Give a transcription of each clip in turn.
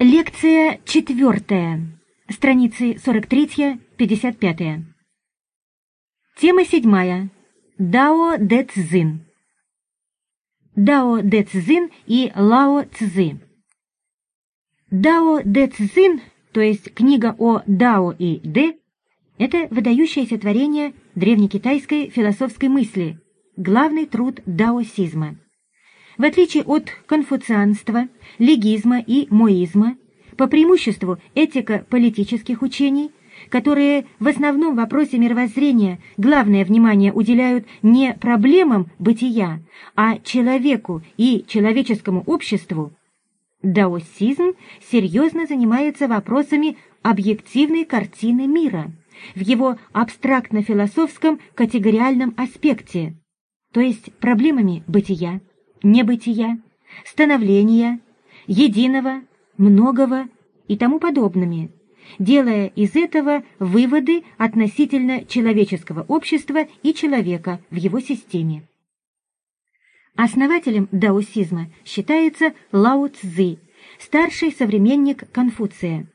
Лекция четвертая. Страницы 43-55. Тема седьмая. Дао Дэ Цзин. Дао Дэ Цзин и Лао Цзы. Дао Дэ Цзин, то есть книга о Дао и Дэ, это выдающееся творение древнекитайской философской мысли, главный труд даосизма. В отличие от конфуцианства, легизма и моизма, по преимуществу этика политических учений, которые в основном в вопросе мировоззрения главное внимание уделяют не проблемам бытия, а человеку и человеческому обществу, даосизм серьезно занимается вопросами объективной картины мира в его абстрактно-философском категориальном аспекте, то есть проблемами бытия, небытия, становления, единого, многого и тому подобными, делая из этого выводы относительно человеческого общества и человека в его системе. Основателем даосизма считается Лао Цзы, старший современник Конфуция.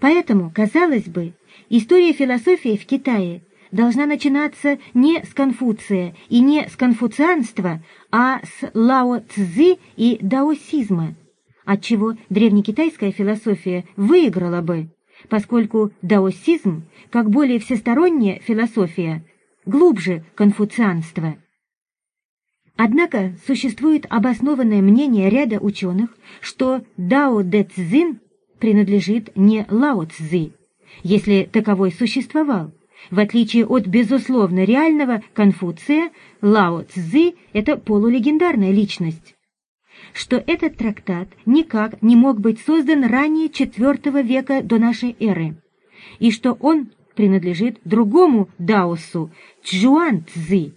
Поэтому, казалось бы, история философии в Китае должна начинаться не с Конфуция и не с конфуцианства, а с Лао Цзы и даосизма, отчего древнекитайская философия выиграла бы, поскольку даосизм, как более всесторонняя философия, глубже конфуцианства. Однако существует обоснованное мнение ряда ученых, что Дао Дэ Цзин принадлежит не Лао Цзы, если таковой существовал, в отличие от безусловно реального Конфуция, Лао Цзы – это полулегендарная личность. Что этот трактат никак не мог быть создан ранее IV века до нашей эры, и что он принадлежит другому даосу – Чжуан Цзы.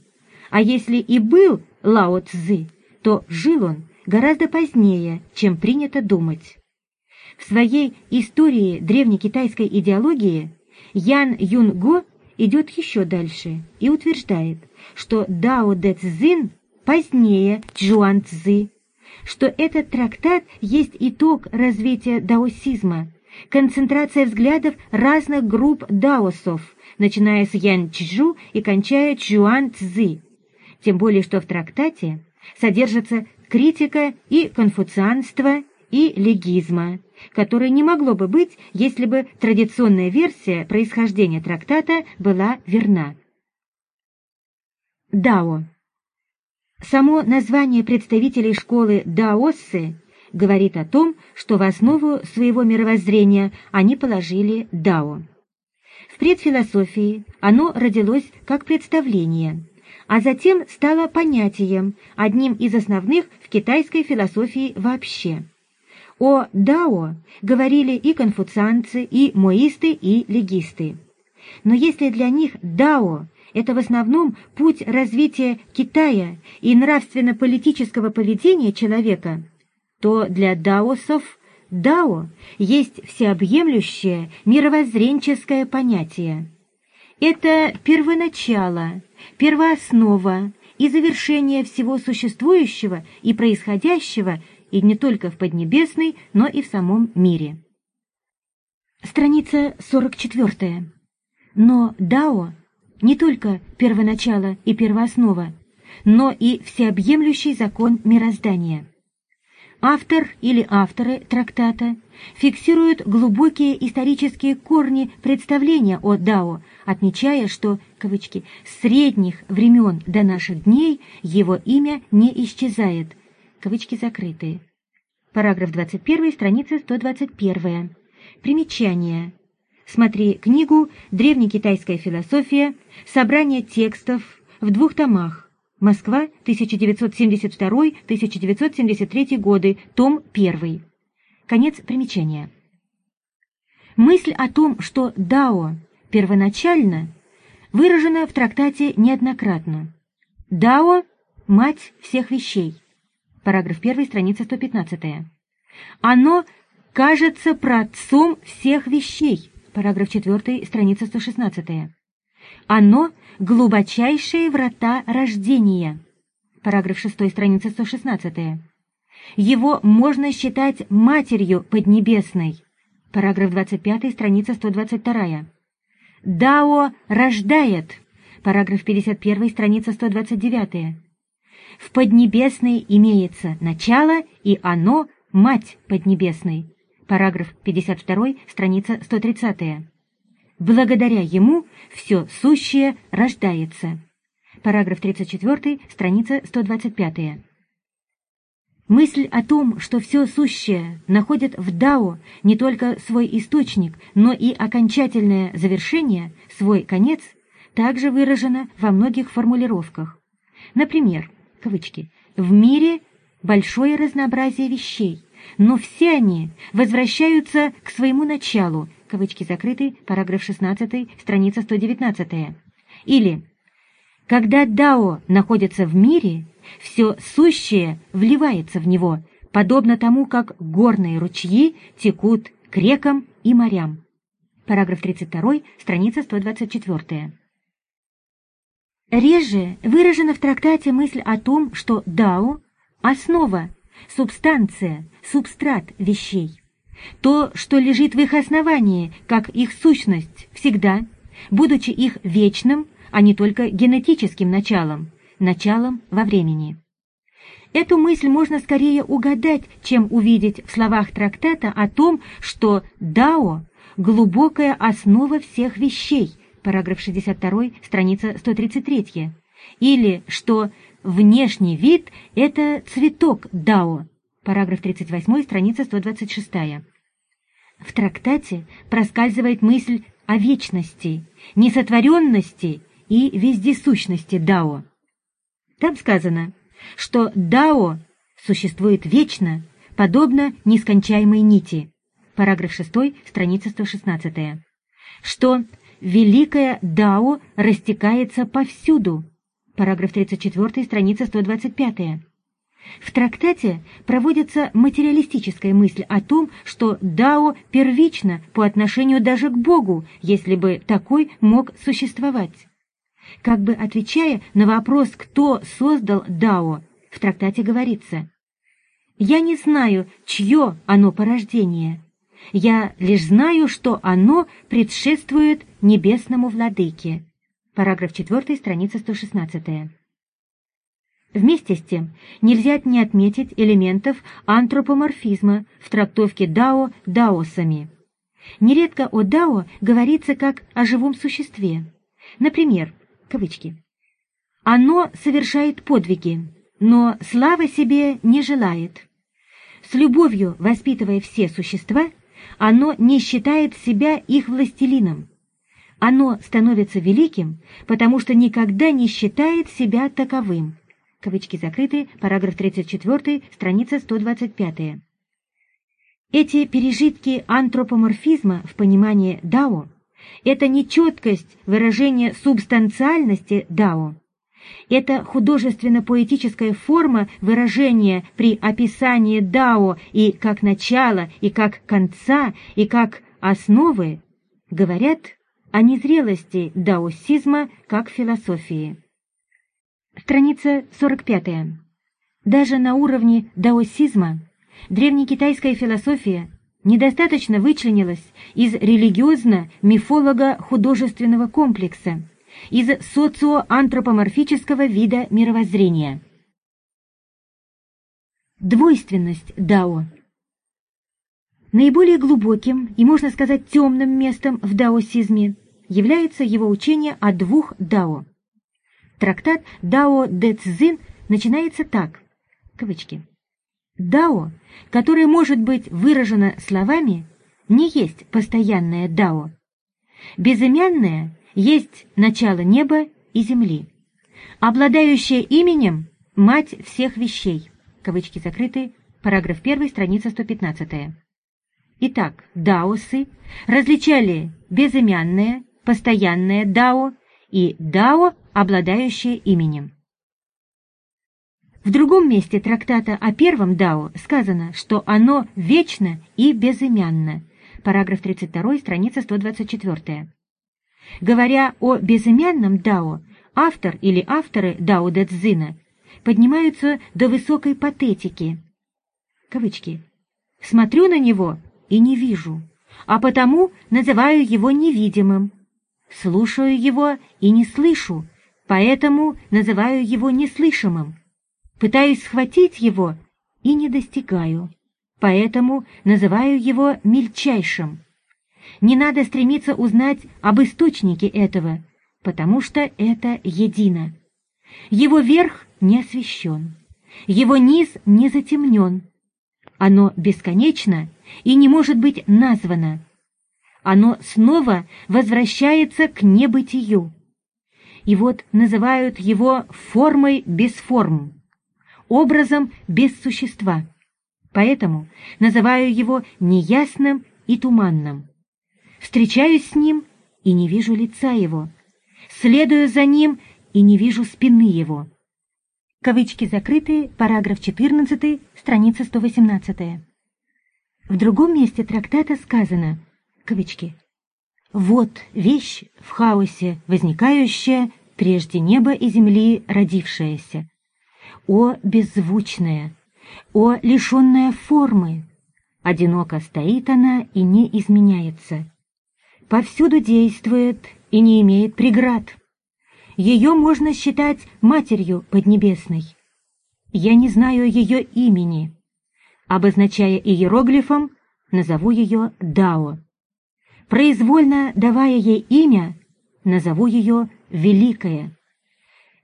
А если и был Лао Цзы, то жил он гораздо позднее, чем принято думать. В своей истории древнекитайской идеологии Ян Юн Го идет еще дальше и утверждает, что Дао Дэ Цзин позднее Чжуан Цзы, что этот трактат есть итог развития даосизма, концентрация взглядов разных групп даосов, начиная с Ян Чжу и кончая Чжуан Цзы. Тем более, что в трактате содержится критика и конфуцианства, и легизма, которое не могло бы быть, если бы традиционная версия происхождения трактата была верна. Дао. Само название представителей школы даоссы говорит о том, что в основу своего мировоззрения они положили дао. В предфилософии оно родилось как представление, а затем стало понятием, одним из основных в китайской философии вообще. О дао говорили и конфуцианцы, и моисты, и легисты. Но если для них дао – это в основном путь развития Китая и нравственно-политического поведения человека, то для даосов дао есть всеобъемлющее мировоззренческое понятие. Это первоначало, первооснова и завершение всего существующего и происходящего – и не только в Поднебесной, но и в самом мире. Страница 44. Но Дао не только первоначало и первооснова, но и всеобъемлющий закон мироздания. Автор или авторы трактата фиксируют глубокие исторические корни представления о Дао, отмечая, что, кавычки, с средних времен до наших дней его имя не исчезает – кавычки закрыты. Параграф 21, страница 121. Примечание. Смотри книгу «Древнекитайская философия. Собрание текстов» в двух томах. Москва, 1972-1973 годы, том 1. Конец примечания. Мысль о том, что Дао первоначально, выражена в трактате неоднократно. Дао – мать всех вещей параграф 1, страница 115. Оно кажется праотцом всех вещей, параграф 4, страница 116. Оно — глубочайшие врата рождения, параграф 6, страница 116. Его можно считать матерью Поднебесной. Параграф 25, страница 122. Дао рождает. Параграф 51, страница 129. В Поднебесной имеется начало, и оно – мать Поднебесной. Параграф 52, страница 130. Благодаря ему все сущее рождается. Параграф 34, страница 125. Мысль о том, что все сущее находит в Дао не только свой источник, но и окончательное завершение, свой конец, также выражена во многих формулировках. Например, кавычки, «в мире большое разнообразие вещей, но все они возвращаются к своему началу», кавычки закрыты, параграф 16, страница 119. Или «когда Дао находится в мире, все сущее вливается в него, подобно тому, как горные ручьи текут к рекам и морям. Параграф 32, страница 124. Реже выражена в трактате мысль о том, что дао – основа, субстанция, субстрат вещей. То, что лежит в их основании, как их сущность, всегда, будучи их вечным, а не только генетическим началом, началом во времени. Эту мысль можно скорее угадать, чем увидеть в словах трактата о том, что «дао» — глубокая основа всех вещей, параграф 62, страница 133, или что внешний вид — это цветок дао, параграф 38, страница 126. В трактате проскальзывает мысль о вечности, несотворенности и вездесущности дао. Там сказано, что Дао существует вечно, подобно нескончаемой нити. Параграф 6, страница 116. Что великое Дао растекается повсюду. Параграф 34, страница 125. В трактате проводится материалистическая мысль о том, что Дао первично по отношению даже к Богу, если бы такой мог существовать. Как бы отвечая на вопрос, кто создал Дао, в трактате говорится «Я не знаю, чье оно порождение. Я лишь знаю, что оно предшествует небесному владыке». Параграф 4, страница 116. Вместе с тем, нельзя не отметить элементов антропоморфизма в трактовке Дао даосами. Нередко о Дао говорится как о живом существе. Например, кавычки. Оно совершает подвиги, но славы себе не желает. С любовью воспитывая все существа, оно не считает себя их властелином. Оно становится великим, потому что никогда не считает себя таковым. Кавычки закрыты, параграф 34, страница 125. Эти пережитки антропоморфизма в понимании Дао это не четкость выражения субстанциальности дао. Это художественно-поэтическая форма выражения при описании дао и как начала, и как конца, и как основы, говорят о незрелости даосизма как философии. Страница 45. Даже на уровне даосизма древнекитайская философия недостаточно вычленилась из религиозно-мифолого-художественного комплекса, из социоантропоморфического вида мировоззрения. Двойственность Дао Наиболее глубоким и, можно сказать, темным местом в даосизме является его учение о двух дао. Трактат Дао Дэ Цзин начинается так, кавычки. Дао, которое может быть выражено словами, не есть постоянное дао. Безымянное есть начало неба и земли. Обладающее именем – мать всех вещей. Кавычки закрыты. Параграф 1, страница 115. Итак, даосы различали безымянное, постоянное дао и дао, обладающее именем. В другом месте трактата о первом Дао сказано, что оно вечно и безымянно. Параграф 32, страница 124. Говоря о безымянном Дао, автор или авторы Дао Дэ Цзина поднимаются до высокой патетики. кавычки, смотрю на него и не вижу, а потому называю его невидимым. Слушаю его и не слышу, поэтому называю его неслышимым. Пытаюсь схватить его и не достигаю, поэтому называю его мельчайшим. Не надо стремиться узнать об источнике этого, потому что это едино. Его верх не освещен, его низ не затемнен. Оно бесконечно и не может быть названо. Оно снова возвращается к небытию. И вот называют его формой без форм, образом без существа. Поэтому называю его неясным и туманным. Встречаюсь с ним и не вижу лица его. Следую за ним и не вижу спины его. Кавычки закрыты, параграф 14, страница 118. В другом месте трактата сказано, кавычки, «Вот вещь в хаосе возникающая, прежде неба и земли родившаяся. О, беззвучная! О, лишенная формы! Одиноко стоит она и не изменяется. Повсюду действует и не имеет преград. Ее можно считать матерью Поднебесной. Я не знаю ее имени. Обозначая иероглифом, назову ее Дао. Произвольно давая ей имя, назову ее Великая.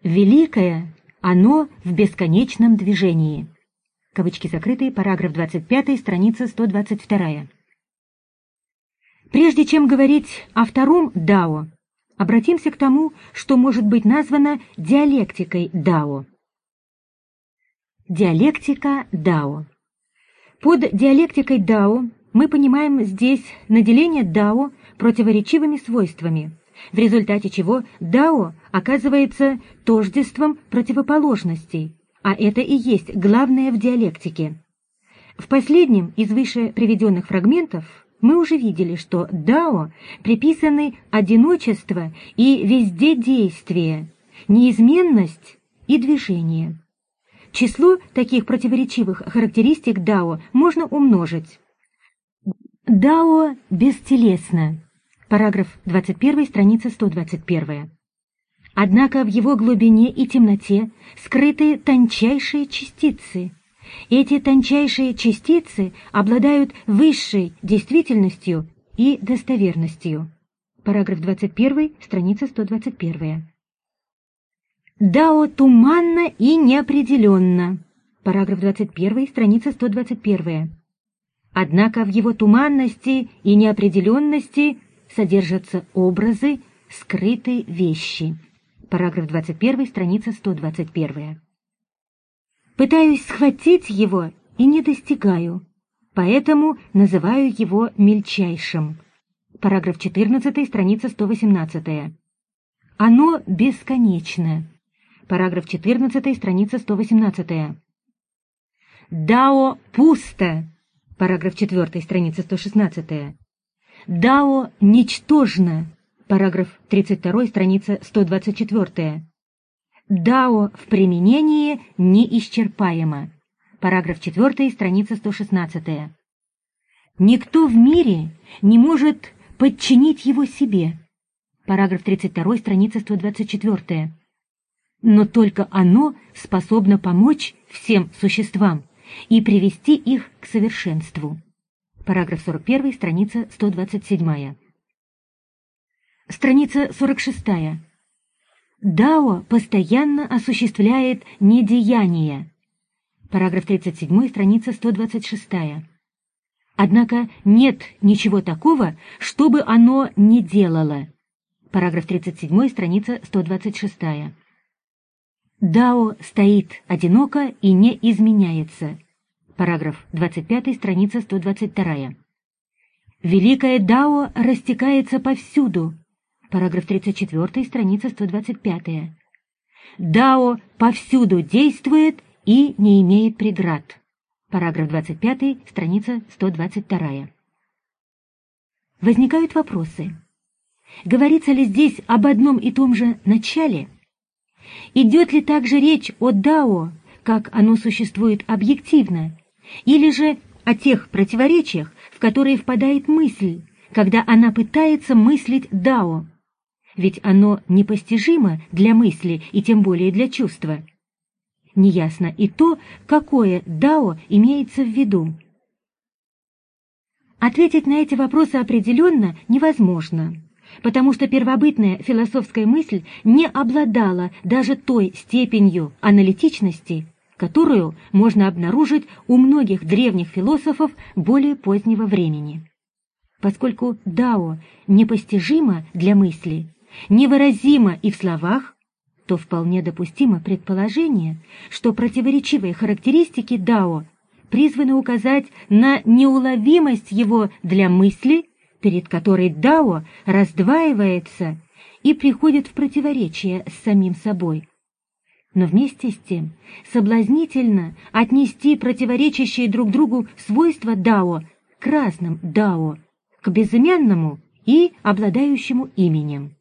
Великая оно в бесконечном движении. Кавычки закрыты, параграф 25, страница 122. Прежде чем говорить о втором Дао, обратимся к тому, что может быть названо диалектикой Дао. Диалектика Дао. Под диалектикой Дао мы понимаем здесь наделение Дао противоречивыми свойствами, в результате чего Дао оказывается тождеством противоположностей, а это и есть главное в диалектике. В последнем из выше приведенных фрагментов мы уже видели, что Дао приписаны одиночество и вездедействие, неизменность и движение. Число таких противоречивых характеристик Дао можно умножить. Дао бестелесно. Параграф 21, страница 121. Однако в его глубине и темноте скрыты тончайшие частицы. Эти тончайшие частицы обладают высшей действительностью и достоверностью. Параграф 21, страница 121. Дао туманно и неопределенно. Параграф 21, страница 121. Однако в его туманности и неопределенности содержатся образы, скрытые вещи. Параграф 21, страница 121. Пытаюсь схватить его и не достигаю, поэтому называю его мельчайшим. Параграф 14, страница 118. Оно бесконечно. Параграф 14, страница 118. Дао пусто. Параграф 4, страница 116. Дао ничтожно. Параграф 32, страница 124. Дао в применении неисчерпаемо. Параграф 4, страница 116. Никто в мире не может подчинить его себе. Параграф 32, страница 124. Но только оно способно помочь всем существам и привести их к совершенству. Параграф 41, страница 127. Страница 46. Дао постоянно осуществляет недеяние. Параграф 37, страница 126. Однако нет ничего такого, чтобы оно не делало. Параграф 37, страница 126. Дао стоит одиноко и не изменяется. Параграф 25, страница 122. Великое Дао растекается повсюду. Параграф 34, страница 125. Дао повсюду действует и не имеет преград. Параграф 25, страница 122. Возникают вопросы. Говорится ли здесь об одном и том же начале? Идет ли также речь о Дао, как оно существует объективно, или же о тех противоречиях, в которые впадает мысль, когда она пытается мыслить дао. Ведь оно непостижимо для мысли и тем более для чувства. Неясно и то, какое дао имеется в виду. Ответить на эти вопросы определенно невозможно, потому что первобытная философская мысль не обладала даже той степенью аналитичности, которую можно обнаружить у многих древних философов более позднего времени. Поскольку дао непостижимо для мысли, невыразимо и в словах, то вполне допустимо предположение, что противоречивые характеристики дао призваны указать на неуловимость его для мысли, перед которой дао раздваивается и приходит в противоречие с самим собой. Но вместе с тем соблазнительно отнести противоречащие друг другу свойства дао к разным дао, к безымянному и обладающему именем.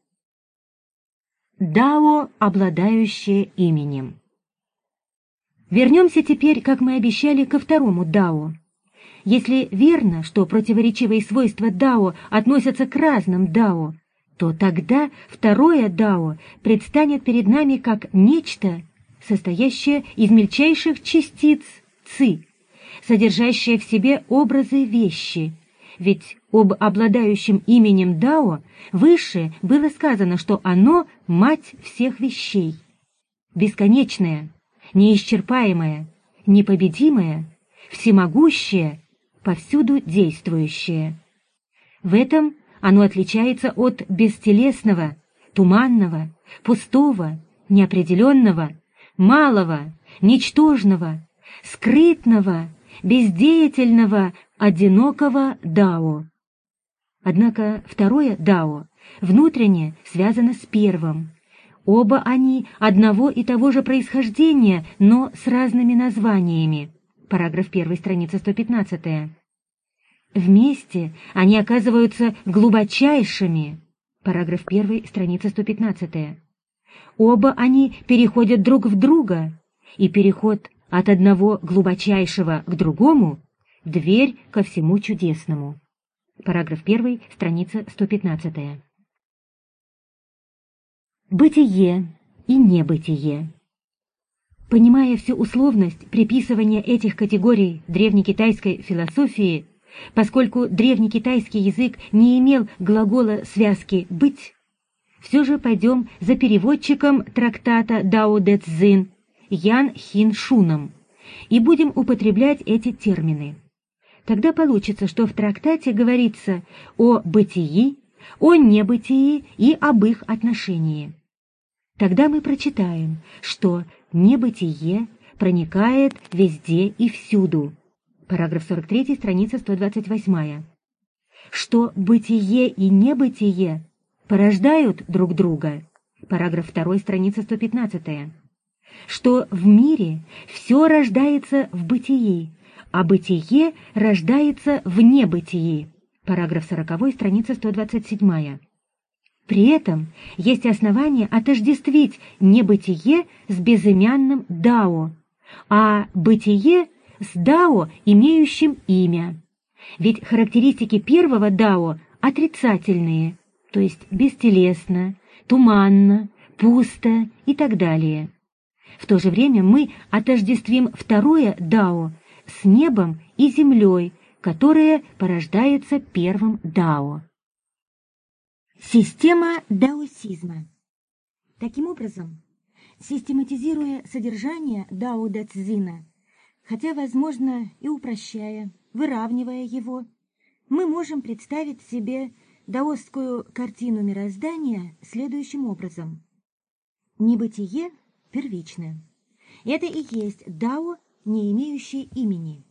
Дао, обладающее именем. Вернемся теперь, как мы обещали, ко второму дао. Если верно, что противоречивые свойства дао относятся к разным дао, то тогда второе дао предстанет перед нами как нечто, состоящее из мельчайших частиц ци, содержащее в себе образы вещи, ведь об обладающем именем Дао выше было сказано, что оно — мать всех вещей. Бесконечное, неисчерпаемое, непобедимое, всемогущее, повсюду действующее. В этом оно отличается от бестелесного, туманного, пустого, неопределенного, малого, ничтожного, скрытного, бездеятельного, одинокого дао. Однако второе дао внутренне связано с первым. Оба они одного и того же происхождения, но с разными названиями. Параграф 1, страница 115. Вместе они оказываются глубочайшими. Параграф 1, страница 115. Оба они переходят друг в друга, и переход от одного глубочайшего к другому Дверь ко всему чудесному. Параграф 1, страница 115. Бытие и небытие. Понимая всю условность приписывания этих категорий древнекитайской философии, поскольку древнекитайский язык не имел глагола связки «быть», все же пойдем за переводчиком трактата Дао Дэ Цзин Ян Хин Шуном и будем употреблять эти термины. Тогда получится, что в трактате говорится о бытии, о небытии и об их отношении. Тогда мы прочитаем, что небытие проникает везде и всюду. Параграф 43, страница 128. Что бытие и небытие порождают друг друга. Параграф 2, страница 115. Что в мире все рождается в бытии, а бытие рождается в небытии. Параграф 40, страница 127. При этом есть основания отождествить небытие с безымянным дао, а бытие с дао, имеющим имя. Ведь характеристики первого дао отрицательные, то есть бестелесно, туманно, пусто и так далее. В то же время мы отождествим второе дао с небом и землей, которая порождается первым дао. Система даосизма. Таким образом, систематизируя содержание дао Дэ Цзина, хотя, возможно, и упрощая, выравнивая его, мы можем представить себе даосскую картину мироздания следующим образом. Небытие первичное. Это и есть дао не имеющее имени.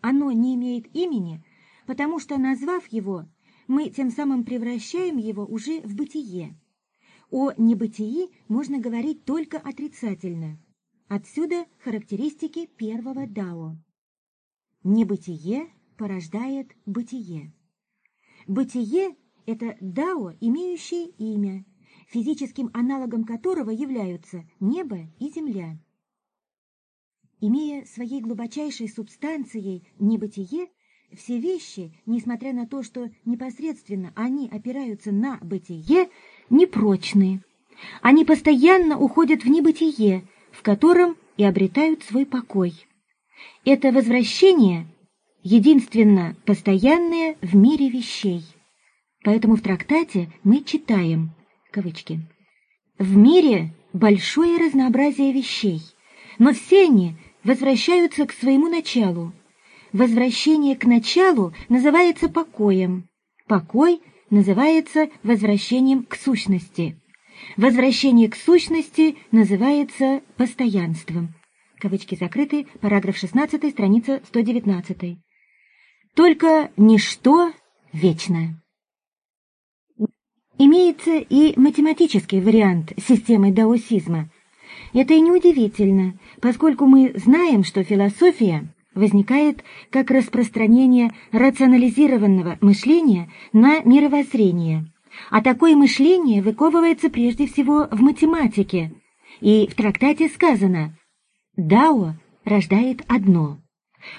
Оно не имеет имени, потому что, назвав его, мы тем самым превращаем его уже в бытие. О небытии можно говорить только отрицательно. Отсюда характеристики первого дао. Небытие порождает бытие. Бытие – это дао, имеющее имя, физическим аналогом которого являются небо и земля. Имея своей глубочайшей субстанцией небытие, все вещи, несмотря на то, что непосредственно они опираются на бытие, непрочны. Они постоянно уходят в небытие, в котором и обретают свой покой. Это возвращение единственно постоянное в мире вещей. Поэтому в трактате мы читаем, кавычки, «В мире большое разнообразие вещей, но все они возвращаются к своему началу. Возвращение к началу называется покоем, покой называется возвращением к сущности». Возвращение к сущности называется постоянством. Кавычки закрыты, параграф 16, страница 119. Только ничто вечное. Имеется и математический вариант системы даосизма. Это и неудивительно, поскольку мы знаем, что философия возникает как распространение рационализированного мышления на мировоззрение – а такое мышление выковывается прежде всего в математике. И в трактате сказано «Дао рождает одно,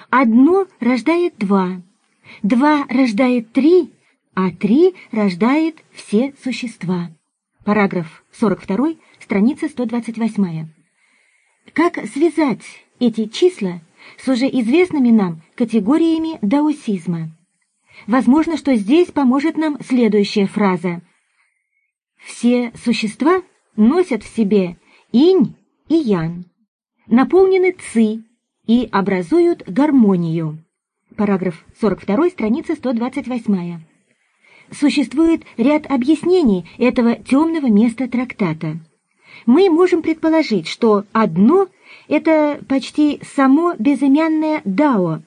одно рождает два, два рождает три, а три рождает все существа». Параграф 42, страница 128. Как связать эти числа с уже известными нам категориями даосизма? Возможно, что здесь поможет нам следующая фраза. Все существа носят в себе инь и ян, наполнены ци и образуют гармонию. Параграф 42, страница 128. Существует ряд объяснений этого темного места трактата. Мы можем предположить, что одно — это почти само безымянное дао,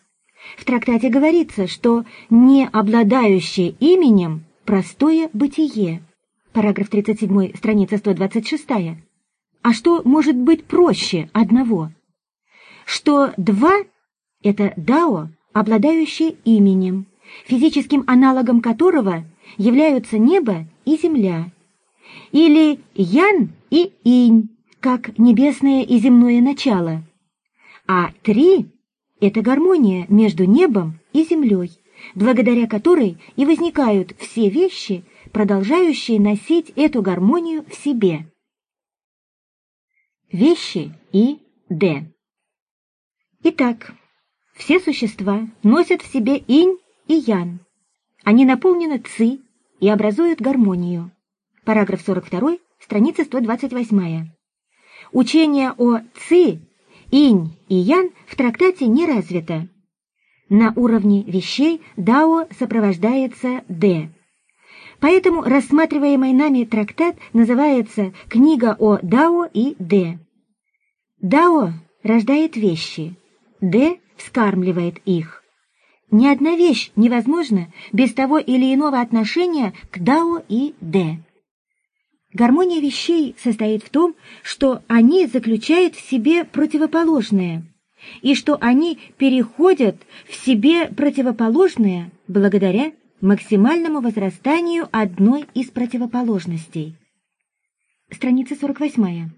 в трактате говорится, что не обладающее именем простое бытие. Параграф 37, страница 126. А что может быть проще одного? Что два — это дао, обладающее именем, физическим аналогом которого являются небо и земля, или ян и инь, как небесное и земное начало, а три это гармония между небом и землей, благодаря которой и возникают все вещи, продолжающие носить эту гармонию в себе. Вещи и Д. Итак, все существа носят в себе инь и ян. Они наполнены ци и образуют гармонию. Параграф 42, страница 128. Учение о ци инь и ян в трактате не развито. На уровне вещей дао сопровождается д. Поэтому рассматриваемый нами трактат называется «Книга о дао и д». Дао рождает вещи, д вскармливает их. Ни одна вещь невозможна без того или иного отношения к дао и д. Гармония вещей состоит в том, что они заключают в себе противоположное, и что они переходят в себе противоположное благодаря максимальному возрастанию одной из противоположностей. Страница 48.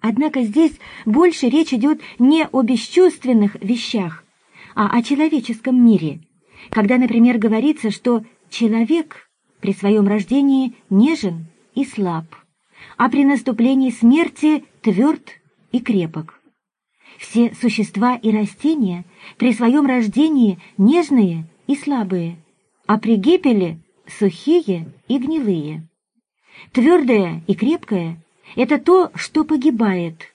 Однако здесь больше речь идет не о бесчувственных вещах, а о человеческом мире, когда, например, говорится, что человек при своем рождении нежен, и слаб, а при наступлении смерти тверд и крепок. Все существа и растения при своем рождении нежные и слабые, а при гибели сухие и гнилые. Твердое и крепкое — это то, что погибает,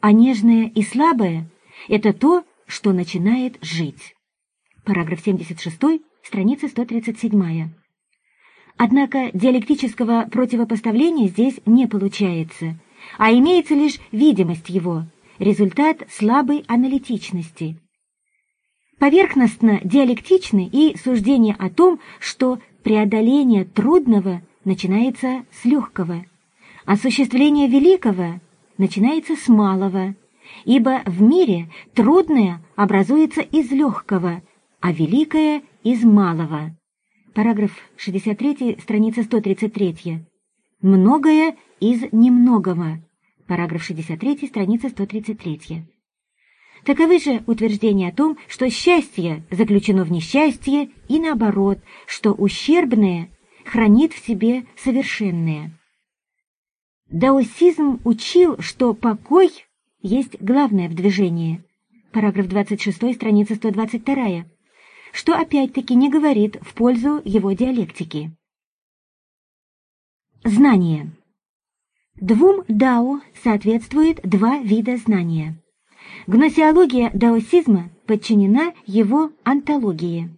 а нежное и слабое — это то, что начинает жить. Параграф 76, страница 137. Однако диалектического противопоставления здесь не получается, а имеется лишь видимость его, результат слабой аналитичности. Поверхностно диалектичны и суждения о том, что преодоление трудного начинается с легкого, осуществление великого начинается с малого, ибо в мире трудное образуется из легкого, а великое — из малого. Параграф 63, страница 133. Многое из немногого. Параграф 63, страница 133. Таковы же утверждения о том, что счастье заключено в несчастье, и наоборот, что ущербное хранит в себе совершенное. Даосизм учил, что покой есть главное в движении. Параграф 26, страница 122, что опять-таки не говорит в пользу его диалектики. Знание. Двум дао соответствует два вида знания. Гносеология даосизма подчинена его антологии.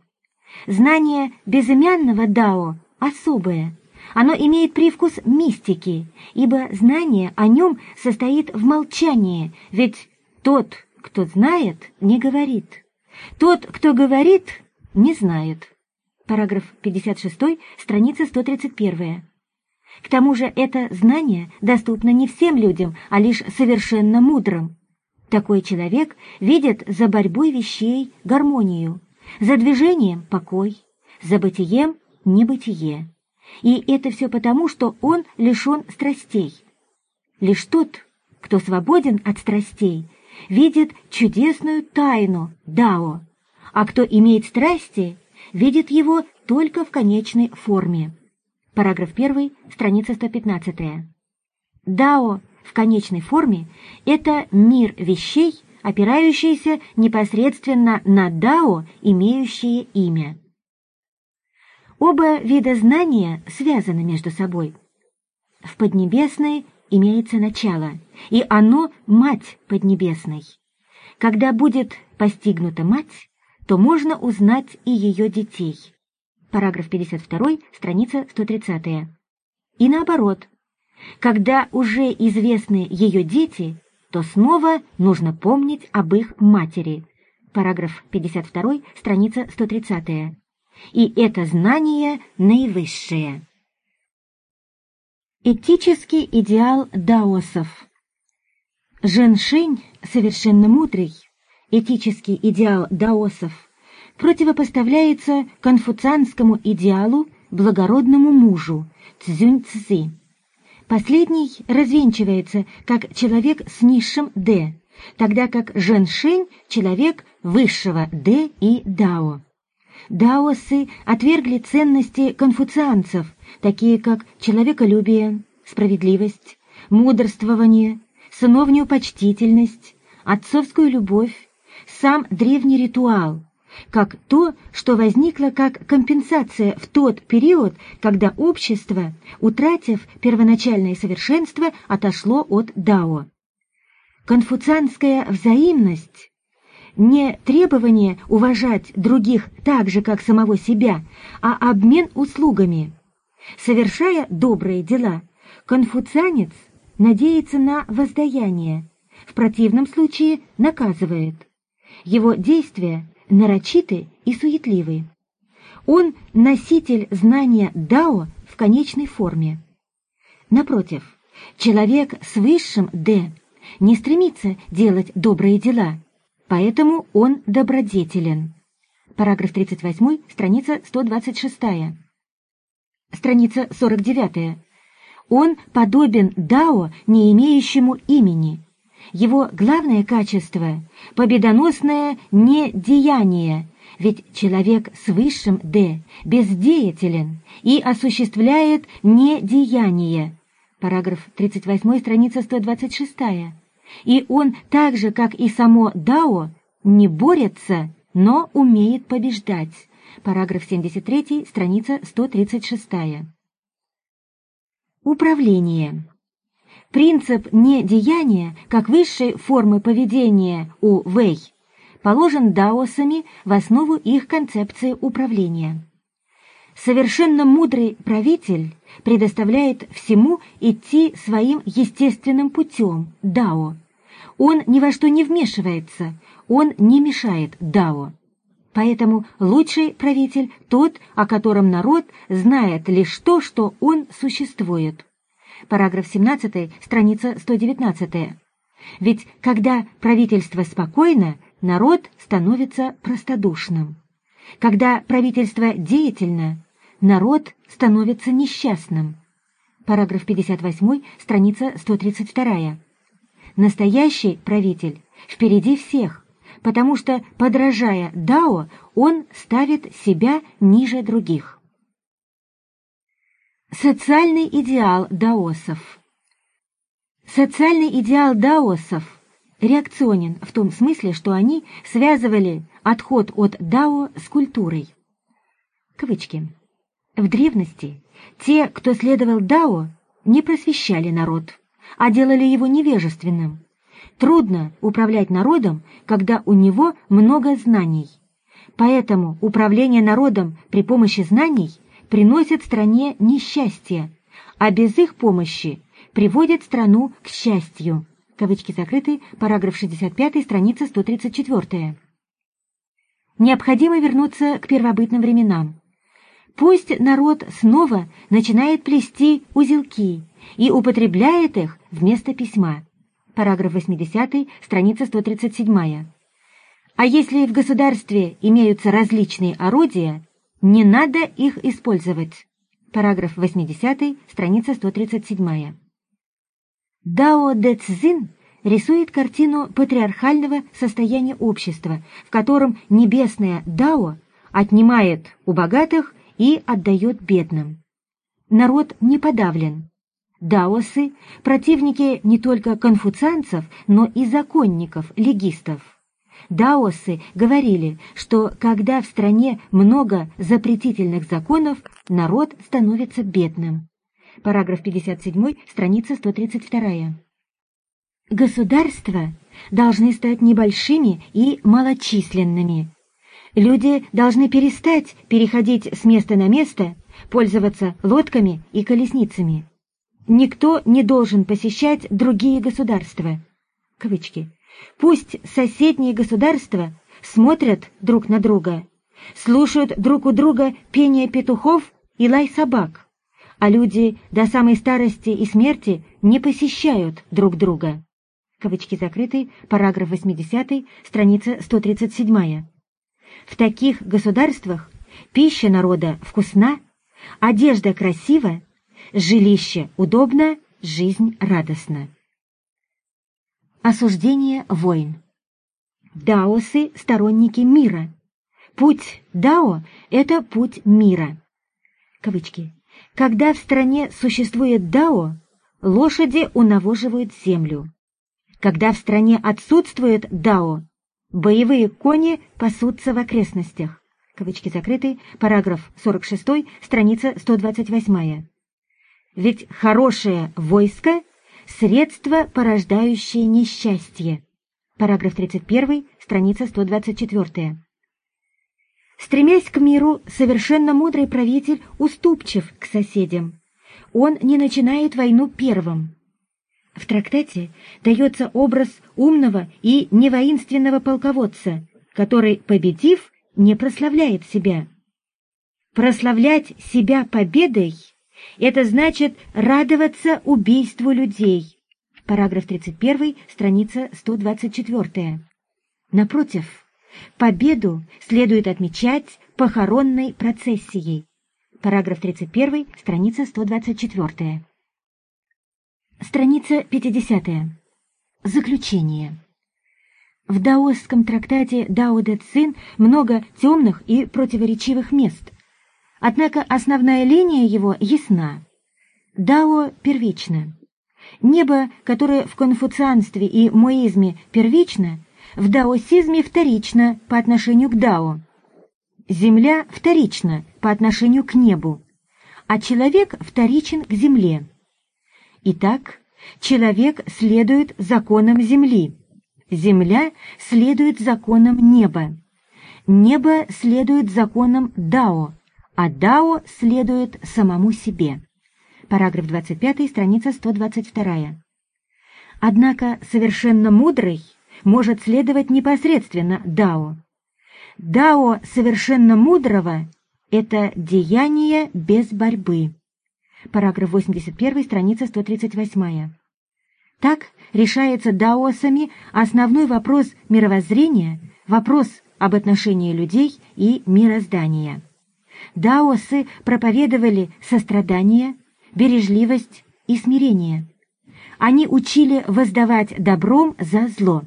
Знание безымянного дао особое. Оно имеет привкус мистики, ибо знание о нем состоит в молчании, ведь тот, кто знает, не говорит. Тот, кто говорит, не знает. Параграф 56, страница 131. К тому же это знание доступно не всем людям, а лишь совершенно мудрым. Такой человек видит за борьбой вещей гармонию, за движением покой, за бытием небытие. И это все потому, что он лишен страстей. Лишь тот, кто свободен от страстей, видит чудесную тайну Дао, а кто имеет страсти, видит его только в конечной форме. Параграф 1, страница 115. Дао в конечной форме – это мир вещей, опирающийся непосредственно на Дао, имеющие имя. Оба вида знания связаны между собой. В Поднебесной имеется начало, и оно – мать Поднебесной. Когда будет постигнута мать, то можно узнать и ее детей – параграф 52, страница 130. И наоборот, когда уже известны ее дети, то снова нужно помнить об их матери. Параграф 52, страница 130. И это знание наивысшее. Этический идеал даосов Женшень, совершенно мудрый, этический идеал даосов – противопоставляется конфуцианскому идеалу благородному мужу Цзюнь-Цзи. Последний развенчивается как человек с низшим «д», тогда как Женшень – человек высшего «д» и «дао». Даосы отвергли ценности конфуцианцев, такие как человеколюбие, справедливость, мудрствование, сыновнюю почтительность, отцовскую любовь, сам древний ритуал – как то, что возникло как компенсация в тот период, когда общество, утратив первоначальное совершенство, отошло от Дао. Конфуцианская взаимность не требование уважать других так же, как самого себя, а обмен услугами. Совершая добрые дела, конфуцианец надеется на воздаяние, в противном случае наказывает. Его действия нарочиты и суетливы. Он носитель знания Дао в конечной форме. Напротив, человек с высшим «Д» не стремится делать добрые дела, поэтому он добродетелен. Параграф 38, страница 126. Страница 49. Он подобен Дао, не имеющему имени, его главное качество – победоносное недеяние, ведь человек с высшим «д» бездеятелен и осуществляет недеяние. Параграф 38, страница 126. И он, так же, как и само Дао, не борется, но умеет побеждать. Параграф 73, страница 136. Управление. Принцип недеяния, как высшей формы поведения у Вэй, положен даосами в основу их концепции управления. Совершенно мудрый правитель предоставляет всему идти своим естественным путем, дао. Он ни во что не вмешивается, он не мешает дао. Поэтому лучший правитель тот, о котором народ знает лишь то, что он существует параграф 17, страница 119. Ведь когда правительство спокойно, народ становится простодушным. Когда правительство деятельно, народ становится несчастным. Параграф 58, страница 132. Настоящий правитель впереди всех, потому что, подражая Дао, он ставит себя ниже других. Социальный идеал даосов Социальный идеал даосов реакционен в том смысле, что они связывали отход от дао с культурой. Кавычки. В древности те, кто следовал дао, не просвещали народ, а делали его невежественным. Трудно управлять народом, когда у него много знаний. Поэтому управление народом при помощи знаний приносит стране несчастье, а без их помощи приводит страну к счастью. Кавычки закрыты, параграф 65, страница 134. Необходимо вернуться к первобытным временам. Пусть народ снова начинает плести узелки и употребляет их вместо письма. Параграф 80, страница 137. А если в государстве имеются различные орудия, не надо их использовать. Параграф 80, страница 137. Дао Дэ Цзин рисует картину патриархального состояния общества, в котором небесное Дао отнимает у богатых и отдает бедным. Народ не подавлен. Даосы – противники не только конфуцианцев, но и законников, легистов. Даосы говорили, что когда в стране много запретительных законов, народ становится бедным параграф 57, страница 132. Государства должны стать небольшими и малочисленными. Люди должны перестать переходить с места на место, пользоваться лодками и колесницами. Никто не должен посещать другие государства. Кавычки. Пусть соседние государства смотрят друг на друга, слушают друг у друга пение петухов и лай собак а люди до самой старости и смерти не посещают друг друга. Кавычки закрыты, параграф 80, страница 137. В таких государствах пища народа вкусна, одежда красива, жилище удобно, жизнь радостна. Осуждение войн. Даосы – сторонники мира. Путь Дао – это путь мира. Кавычки. Когда в стране существует дао, лошади унавоживают землю. Когда в стране отсутствует дао, боевые кони пасутся в окрестностях. Кавычки закрыты, параграф 46, страница 128. Ведь хорошее войско – средство, порождающее несчастье. Параграф 31, страница 124. Стремясь к миру, совершенно мудрый правитель уступчив к соседям. Он не начинает войну первым. В трактате дается образ умного и невоинственного полководца, который, победив, не прославляет себя. Прославлять себя победой – это значит радоваться убийству людей. Параграф 31, страница 124. Напротив, Победу следует отмечать похоронной процессией. Параграф 31, страница 124. Страница 50. Заключение. В даосском трактате Дао Дэ Цин много темных и противоречивых мест. Однако основная линия его ясна. Дао первично. Небо, которое в конфуцианстве и моизме первично – в даосизме вторично по отношению к дао. Земля вторична по отношению к небу, а человек вторичен к земле. Итак, человек следует законам земли, земля следует законам неба, небо следует законам дао, а дао следует самому себе. Параграф 25, страница 122. Однако совершенно мудрый может следовать непосредственно Дао. Дао совершенно мудрого – это деяние без борьбы. Параграф 81, страница 138. Так решается даосами основной вопрос мировоззрения, вопрос об отношении людей и мироздания. Даосы проповедовали сострадание, бережливость и смирение. Они учили воздавать добром за зло.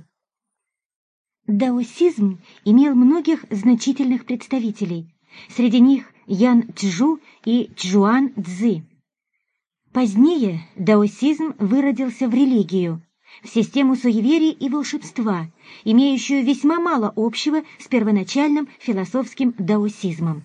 Даосизм имел многих значительных представителей, среди них Ян Чжу и Чжуан Цзы. Позднее даосизм выродился в религию, в систему суеверий и волшебства, имеющую весьма мало общего с первоначальным философским даосизмом.